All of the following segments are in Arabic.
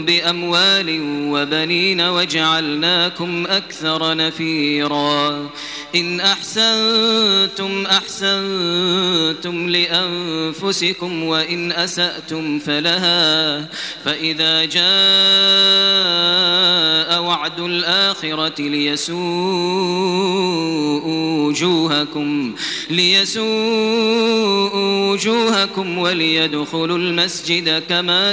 بأموال وبنين وجعلناكم أكثر نفيرا. إن أحسنتم أحسنتم لأنفسكم وإن أسأتم فلها. فإذا جاء وعد الآخرة ليسوء وجوهكم ليسوء وجوهكم وليدخلوا المسجد كما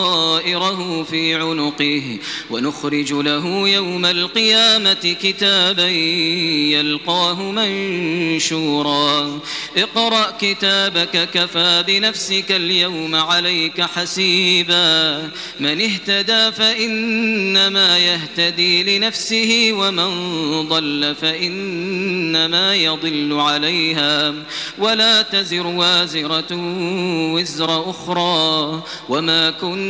طائره في عنقه ونخرج له يوم القيامة كتابا يلقاه منشورا. اقرأ كتابك كفى بنفسك اليوم عليك حسيبا. من اهتدى فإنما يهتدي لنفسه ومن ضل فإنما يضل عليها. ولا تزر وازرة وزر أخرى. وما كنا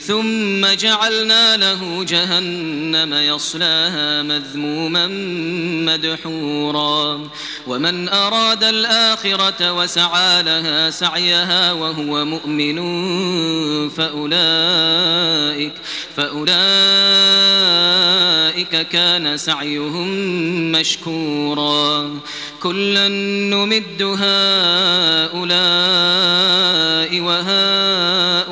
ثم جعلنا له جهنم يصلاها مذموما مدحورا. ومن أراد الآخرة وسعى لها سعيها وهو مؤمن فأولئك فأولئك كان سعيهم مشكورا. كلا نمد هؤلاء وهؤلاء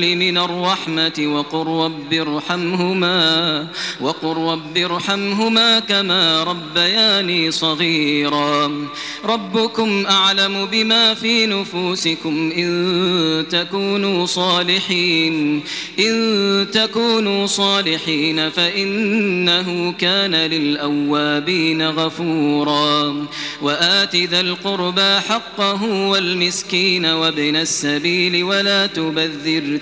من الرحمة وقل رب ارحمهما وقل رب ارحمهما كما ربياني صغيرا. ربكم أعلم بما في نفوسكم إن تكونوا صالحين إن تكونوا صالحين فإنه كان للأوابين غفورا. وآت ذا القربى حقه والمسكين وابن السبيل ولا تبذر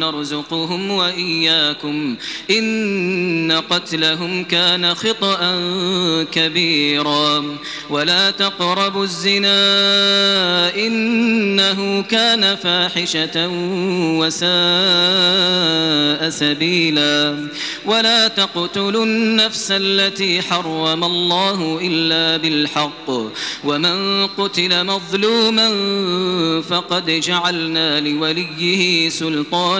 نرزقهم وإياكم. إن قتلهم كان خطأ كبيرا. ولا تقربوا الزنا إنه كان فاحشة وساء سبيلا. ولا تقتلوا النفس التي حرم الله إلا بالحق. ومن قتل مظلوما فقد جعلنا لوليه سلطانا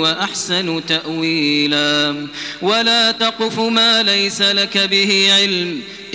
وأحسن تأويلا. ولا تقف ما ليس لك به علم.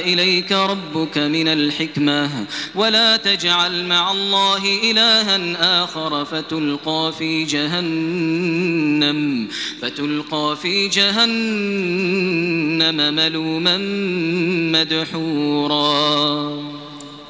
إليك ربك من الحكمة. ولا تجعل مع الله إلها آخر فتلقى في جهنم. فتلقى في جهنم ملوما مدحورا.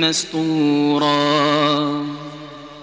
مسطورا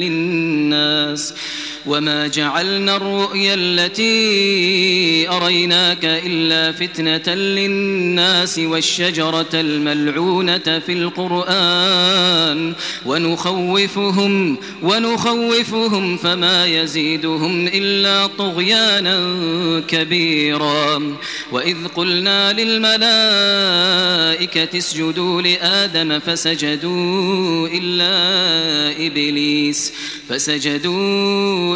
للناس وما جعلنا الرؤيا التي أريناك إلا فتنة للناس والشجرة الملعونة في القرآن ونخوفهم ونخوفهم فما يزيدهم إلا طغيانا كبيرا وإذ قلنا للملائكة اسجدوا لآدم فسجدوا إلا إبليس فسجدوا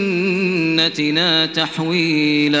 لسنتنا تحويلا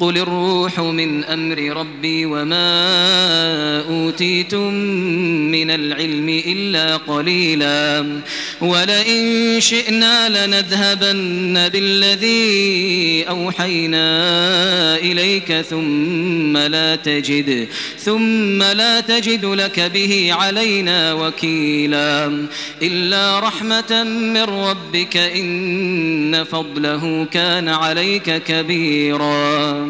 قل الروح من أمر ربي وما أوتيتم من العلم إلا قليلا ولئن شئنا لنذهبن بالذي أوحينا إليك ثم لا تجد ثم لا تجد لك به علينا وكيلا إلا رحمة من ربك إن فضله كان عليك كبيرا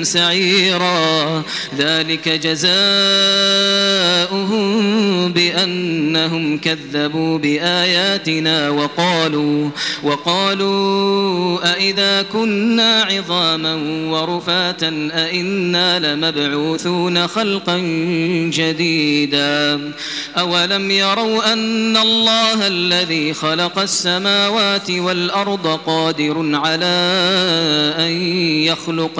سعيرا. ذلك جزاؤهم بأنهم كذبوا بآياتنا وقالوا وقالوا أئذا كنا عظاما ورفاتا أئنا لمبعوثون خلقا جديدا. أولم يروا أن الله الذي خلق السماوات والأرض قادر على أن يخلق